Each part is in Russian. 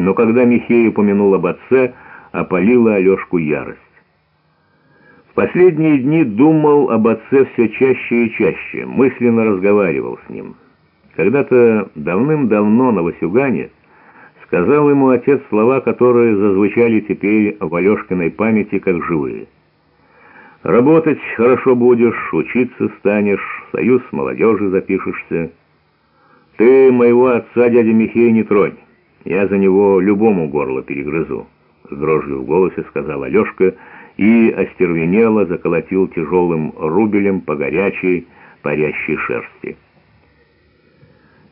Но когда Михей упомянул об отце, опалила Алешку ярость. В последние дни думал об отце все чаще и чаще, мысленно разговаривал с ним. Когда-то давным-давно на Васюгане сказал ему отец слова, которые зазвучали теперь в Алешкиной памяти как живые. «Работать хорошо будешь, учиться станешь, союз молодежи запишешься. Ты моего отца, дядя Михей, не тронь, я за него любому горло перегрызу», — с дрожью в голосе сказал Алешка и остервенело заколотил тяжелым рубелем по горячей, парящей шерсти.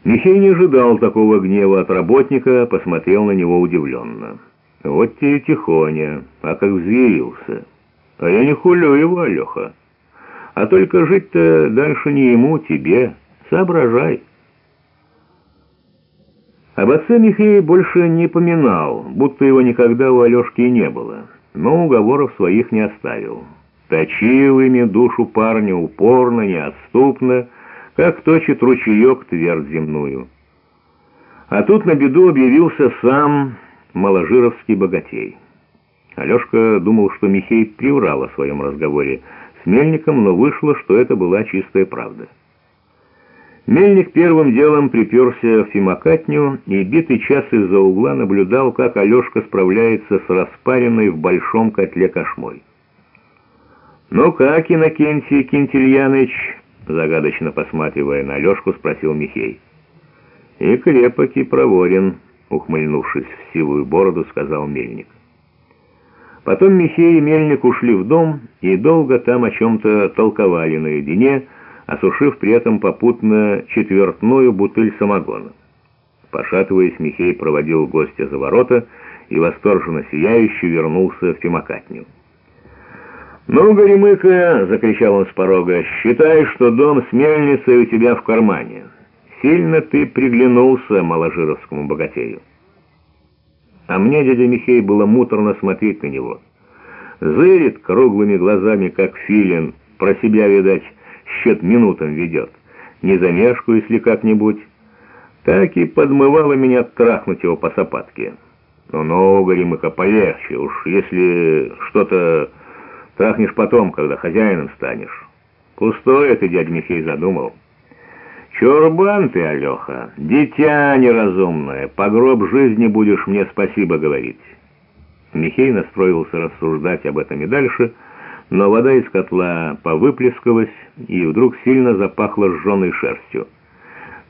Михей не ожидал такого гнева от работника, посмотрел на него удивленно. «Вот тебе тихоня, а как взъярился. А я не хулю его, Алеха. А только жить-то дальше не ему, тебе. Соображай». Об отце Михей больше не поминал, будто его никогда у Алешки и не было, но уговоров своих не оставил. Точил ими душу парня упорно, неотступно, как точит ручеек твердь земную. А тут на беду объявился сам маложировский богатей. Алешка думал, что Михей приврал о своем разговоре с Мельником, но вышло, что это была чистая правда. Мельник первым делом приперся в Фимакатню и битый час из-за угла наблюдал, как Алешка справляется с распаренной в большом котле кошмой. «Ну как, Иннокентий Кентильяныч?» Загадочно посматривая на Алешку, спросил Михей. «И крепок, и проворен», — ухмыльнувшись в сивую бороду, сказал Мельник. Потом Михей и Мельник ушли в дом и долго там о чем-то толковали наедине, осушив при этом попутно четвертную бутыль самогона. Пошатываясь, Михей проводил гостя за ворота и восторженно сияющий вернулся в Фимакатню. «Ну, Горемыка!» — закричал он с порога. «Считай, что дом с мельницей у тебя в кармане. Сильно ты приглянулся маложировскому богатею». А мне, дядя Михей, было муторно смотреть на него. Зырит круглыми глазами, как филин, про себя, видать, счет минутам ведет. Не замешкаюсь ли как-нибудь. Так и подмывало меня трахнуть его по сапатке. Ну-ну, Горемыка, полегче уж, если что-то... Трахнешь потом, когда хозяином станешь. Пустое ты, дядя Михей, задумал. Чурбан ты, Алеха, дитя неразумное, по гроб жизни будешь мне спасибо говорить. Михей настроился рассуждать об этом и дальше, но вода из котла повыплескалась и вдруг сильно запахла сжженной шерстью.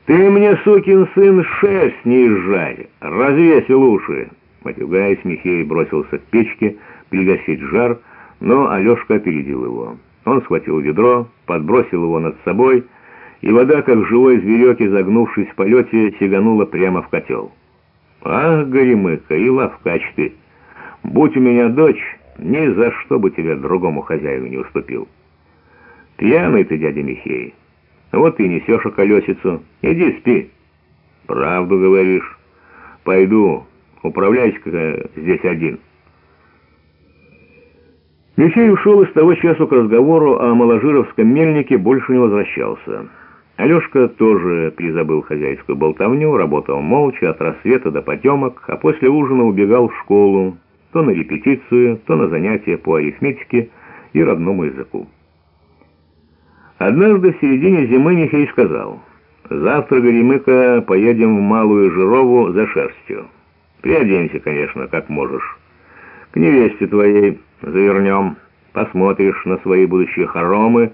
«Ты мне, сукин сын, шерсть не изжарь! Развесил уши!» Матюгаясь, Михей бросился к печке пригасить жар, но Алешка опередил его. Он схватил ведро, подбросил его над собой, и вода, как живой зверек, изогнувшись в полете, сиганула прямо в котел. «Ах, горемыка, и ловкач ты! Будь у меня дочь, ни за что бы тебя другому хозяину не уступил. Пьяный ты, дядя Михей. Вот ты несешь околесицу. Иди спи. Правду говоришь. Пойду. Управляйся-ка здесь один». Михей ушел из того часу к разговору о маложировском мельнике, больше не возвращался. Алешка тоже призабыл хозяйскую болтовню, работал молча от рассвета до потемок, а после ужина убегал в школу, то на репетицию, то на занятия по арифметике и родному языку. Однажды в середине зимы Михей сказал, «Завтра, Горемыка, поедем в Малую Жирову за шерстью. Приоденься, конечно, как можешь. К невесте твоей завернем, посмотришь на свои будущие хоромы».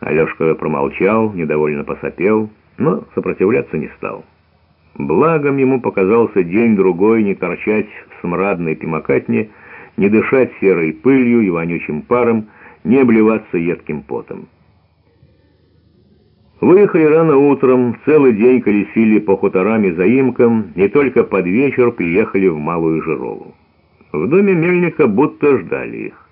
Алешка промолчал, недовольно посопел, но сопротивляться не стал. Благом ему показался день-другой не торчать в смрадной пимокатне, не дышать серой пылью и вонючим паром, не обливаться едким потом. Выехали рано утром, целый день колесили по хуторам и заимкам, и только под вечер приехали в Малую Жирову. В доме мельника будто ждали их.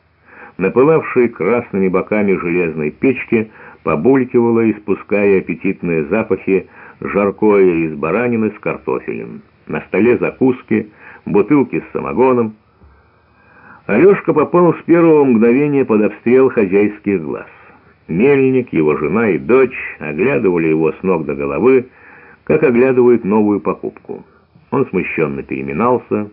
Напылавшие красными боками железной печки побулькивало, испуская аппетитные запахи, жаркое из баранины с картофелем. На столе закуски, бутылки с самогоном. Алешка попал с первого мгновения под обстрел хозяйских глаз. Мельник, его жена и дочь оглядывали его с ног до головы, как оглядывают новую покупку. Он смущенно переминался,